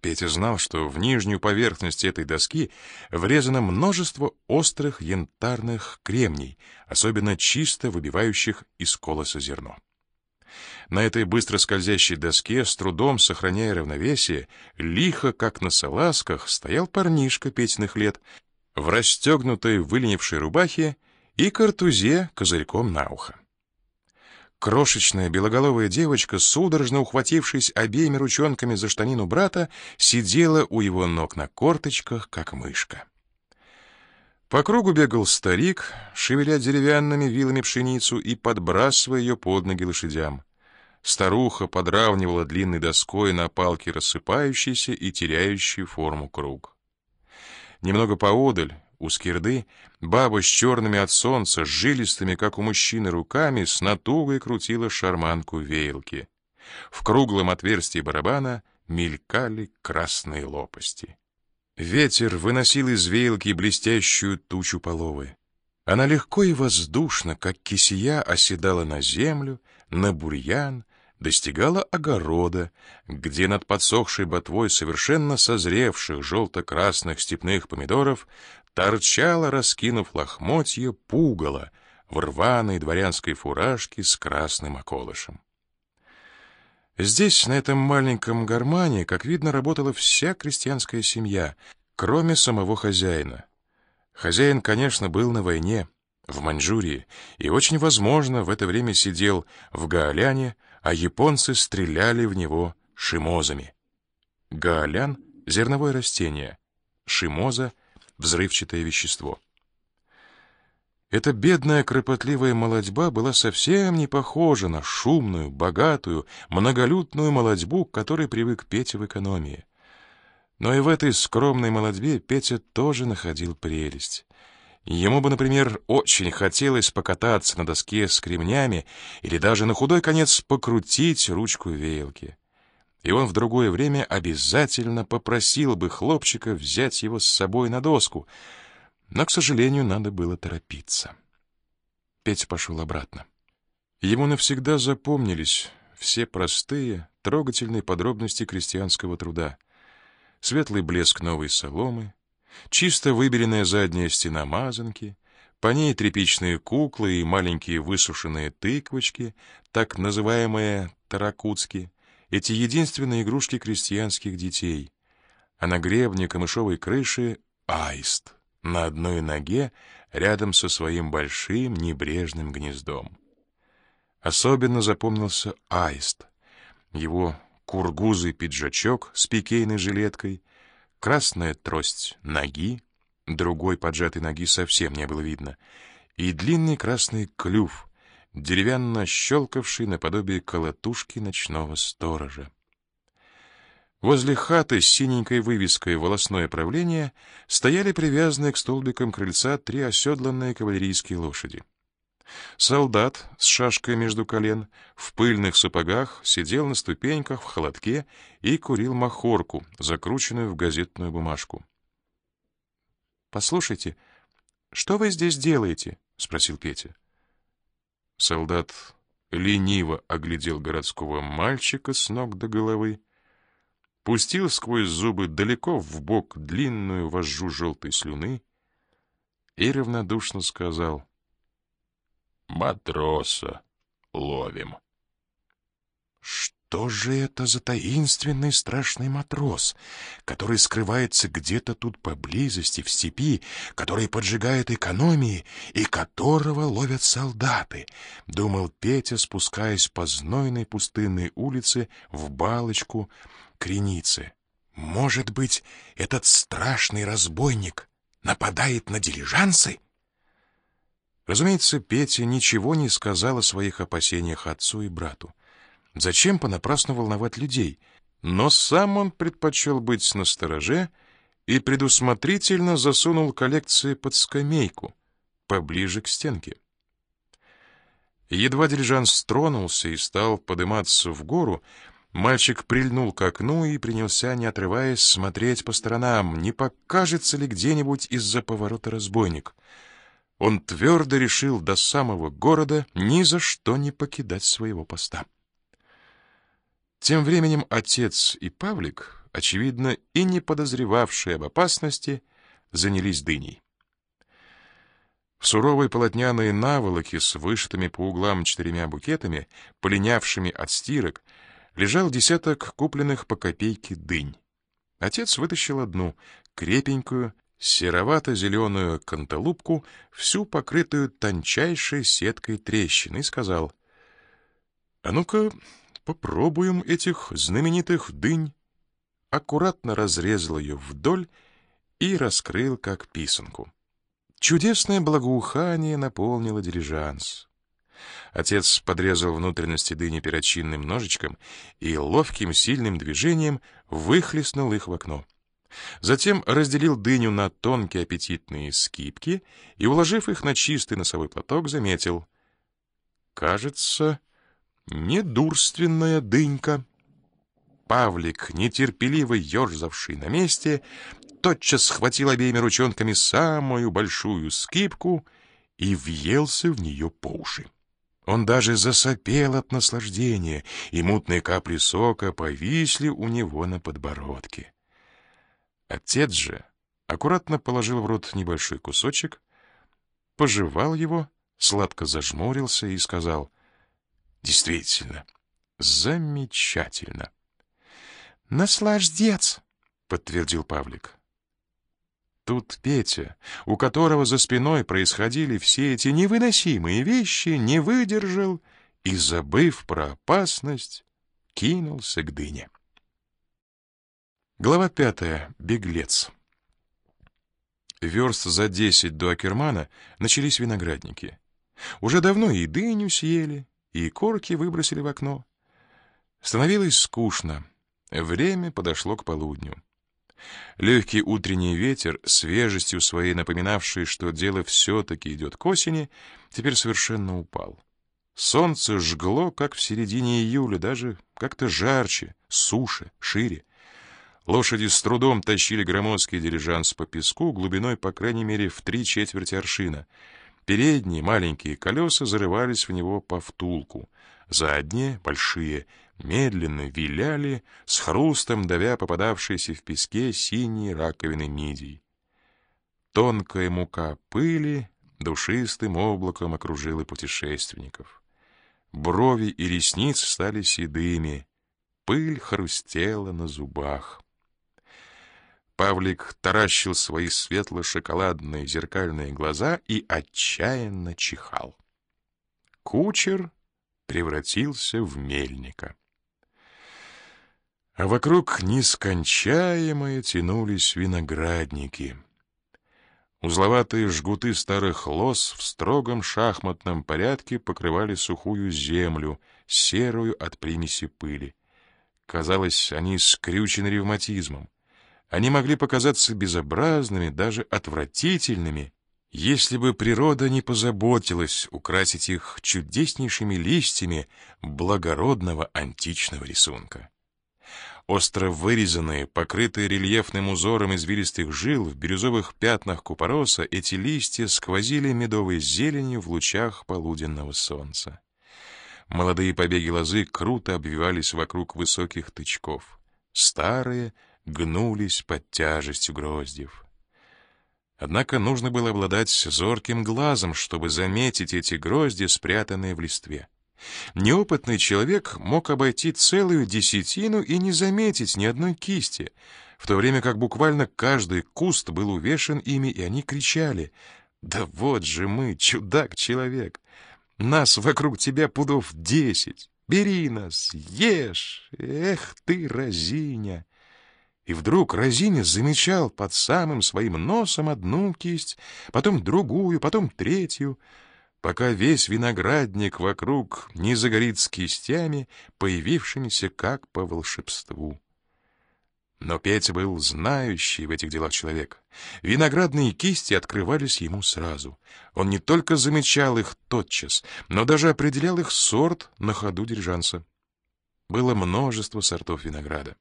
Петя знал, что в нижнюю поверхность этой доски врезано множество острых янтарных кремний, особенно чисто выбивающих из колоса зерно. На этой быстро скользящей доске, с трудом сохраняя равновесие, лихо, как на салазках, стоял парнишка петиных лет, в расстегнутой выленившей рубахе и картузе козырьком на ухо. Крошечная белоголовая девочка, судорожно ухватившись обеими ручонками за штанину брата, сидела у его ног на корточках, как мышка. По кругу бегал старик, шевеля деревянными вилами пшеницу и подбрасывая ее под ноги лошадям. Старуха подравнивала длинной доской на палке рассыпающийся и теряющий форму круг. Немного поодаль, у скирды баба с черными от солнца, жилистыми, как у мужчины, руками с натугой крутила шарманку веялки. В круглом отверстии барабана мелькали красные лопасти. Ветер выносил из веялки блестящую тучу половы. Она легко и воздушно, как кисия, оседала на землю, на бурьян, достигала огорода, где над подсохшей ботвой совершенно созревших желто-красных степных помидоров торчала, раскинув лохмотье, пугало в рваной дворянской фуражке с красным околышем. Здесь, на этом маленьком гармане, как видно, работала вся крестьянская семья, кроме самого хозяина. Хозяин, конечно, был на войне, в Маньчжурии, и очень возможно в это время сидел в Гаоляне, а японцы стреляли в него шимозами. Гаолян — зерновое растение, шимоза — взрывчатое вещество. Эта бедная кропотливая молодьба была совсем не похожа на шумную, богатую, многолюдную молодьбу, к которой привык Петя в экономии. Но и в этой скромной молодьбе Петя тоже находил прелесть. Ему бы, например, очень хотелось покататься на доске с кремнями или даже на худой конец покрутить ручку веялки и он в другое время обязательно попросил бы хлопчика взять его с собой на доску, но, к сожалению, надо было торопиться. Петя пошел обратно. Ему навсегда запомнились все простые, трогательные подробности крестьянского труда. Светлый блеск новой соломы, чисто выбеленная задняя стена мазанки, по ней тряпичные куклы и маленькие высушенные тыквочки, так называемые таракутски, эти единственные игрушки крестьянских детей. А на гребне камышовой крыши — аист на одной ноге рядом со своим большим небрежным гнездом. Особенно запомнился аист, его кургузый пиджачок с пикейной жилеткой, красная трость ноги, другой поджатой ноги совсем не было видно, и длинный красный клюв — деревянно щелкавший наподобие колотушки ночного сторожа. Возле хаты с синенькой вывеской «Волосное правление» стояли привязанные к столбикам крыльца три оседланные кавалерийские лошади. Солдат с шашкой между колен, в пыльных сапогах, сидел на ступеньках в холодке и курил махорку, закрученную в газетную бумажку. «Послушайте, что вы здесь делаете?» — спросил Петя. Солдат лениво оглядел городского мальчика с ног до головы, пустил сквозь зубы далеко в бок длинную вожжу желтой слюны и равнодушно сказал «Матроса ловим». «Что?» Что же это за таинственный страшный матрос, который скрывается где-то тут поблизости, в степи, который поджигает экономии и которого ловят солдаты? Думал Петя, спускаясь по знойной пустынной улице в балочку Креницы. Может быть, этот страшный разбойник нападает на дилижансы? Разумеется, Петя ничего не сказал о своих опасениях отцу и брату. Зачем понапрасну волновать людей? Но сам он предпочел быть настороже и предусмотрительно засунул коллекции под скамейку, поближе к стенке. Едва дирижанс стронулся и стал подниматься в гору, мальчик прильнул к окну и принялся, не отрываясь, смотреть по сторонам, не покажется ли где-нибудь из-за поворота разбойник. Он твердо решил до самого города ни за что не покидать своего поста. Тем временем отец и Павлик очевидно, и не подозревавшие об опасности, занялись дыней. В суровой полотняной наволоке с вышитыми по углам четырьмя букетами, полинявшими от стирок, лежал десяток купленных по копейке дынь. Отец вытащил одну, крепенькую, серовато-зеленую канталупку, всю покрытую тончайшей сеткой трещин, и сказал, «А ну-ка, попробуем этих знаменитых дынь». Аккуратно разрезал ее вдоль и раскрыл как писанку. Чудесное благоухание наполнило дилижанс. Отец подрезал внутренности дыни перочинным ножичком и ловким сильным движением выхлестнул их в окно. Затем разделил дыню на тонкие аппетитные скибки и, уложив их на чистый носовой платок, заметил. «Кажется, недурственная дынька». Павлик, нетерпеливо ерзавший на месте, тотчас схватил обеими ручонками самую большую скипку и въелся в нее по уши. Он даже засопел от наслаждения, и мутные капли сока повисли у него на подбородке. Отец же аккуратно положил в рот небольшой кусочек, пожевал его, сладко зажмурился и сказал «Действительно, замечательно». «Наслаждец!» — подтвердил Павлик. Тут Петя, у которого за спиной происходили все эти невыносимые вещи, не выдержал и, забыв про опасность, кинулся к дыне. Глава пятая. Беглец. Верст за десять до Акермана начались виноградники. Уже давно и дыню съели, и корки выбросили в окно. Становилось скучно. Время подошло к полудню. Легкий утренний ветер, свежестью своей напоминавший, что дело все-таки идет к осени, теперь совершенно упал. Солнце жгло, как в середине июля, даже как-то жарче, суше, шире. Лошади с трудом тащили громоздкий дилижанс по песку глубиной, по крайней мере, в три четверти аршина. Передние маленькие колеса зарывались в него по втулку. Задние, большие, медленно виляли, с хрустом давя попадавшиеся в песке синие раковины мидий. Тонкая мука пыли душистым облаком окружила путешественников. Брови и ресницы стали седыми, пыль хрустела на зубах. Павлик таращил свои светло-шоколадные зеркальные глаза и отчаянно чихал. Кучер превратился в мельника. А вокруг нескончаемые тянулись виноградники. Узловатые жгуты старых лос в строгом шахматном порядке покрывали сухую землю, серую от примеси пыли. Казалось, они скрючены ревматизмом. Они могли показаться безобразными, даже отвратительными, если бы природа не позаботилась украсить их чудеснейшими листьями благородного античного рисунка. Остро вырезанные, покрытые рельефным узором извилистых жил, в бирюзовых пятнах купороса эти листья сквозили медовой зеленью в лучах полуденного солнца. Молодые побеги лозы круто обвивались вокруг высоких тычков. Старые гнулись под тяжестью гроздьев. Однако нужно было обладать зорким глазом, чтобы заметить эти грозди, спрятанные в листве. Неопытный человек мог обойти целую десятину и не заметить ни одной кисти, в то время как буквально каждый куст был увешан ими, и они кричали «Да вот же мы, чудак-человек! Нас вокруг тебя пудов десять! Бери нас, ешь! Эх ты, разиня!» И вдруг Розинец замечал под самым своим носом одну кисть, потом другую, потом третью, пока весь виноградник вокруг не загорит с кистями, появившимися как по волшебству. Но Петя был знающий в этих делах человек. Виноградные кисти открывались ему сразу. Он не только замечал их тотчас, но даже определял их сорт на ходу дирижанса. Было множество сортов винограда.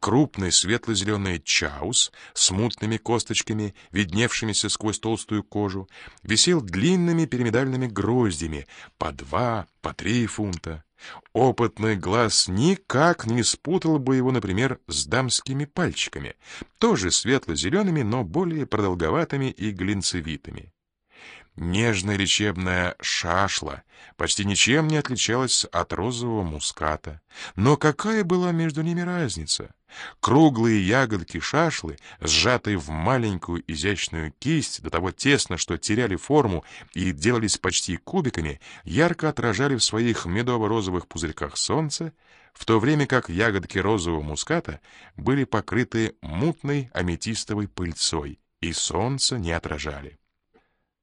Крупный светло-зеленый чаус с мутными косточками, видневшимися сквозь толстую кожу, висел длинными пирамидальными гроздями по два, по три фунта. Опытный глаз никак не спутал бы его, например, с дамскими пальчиками, тоже светло-зелеными, но более продолговатыми и глинцевитыми. Нежная лечебная шашла почти ничем не отличалась от розового муската. Но какая была между ними разница? Круглые ягодки шашлы, сжатые в маленькую изящную кисть, до того тесно, что теряли форму и делались почти кубиками, ярко отражали в своих медово-розовых пузырьках солнце, в то время как ягодки розового муската были покрыты мутной аметистовой пыльцой и солнце не отражали.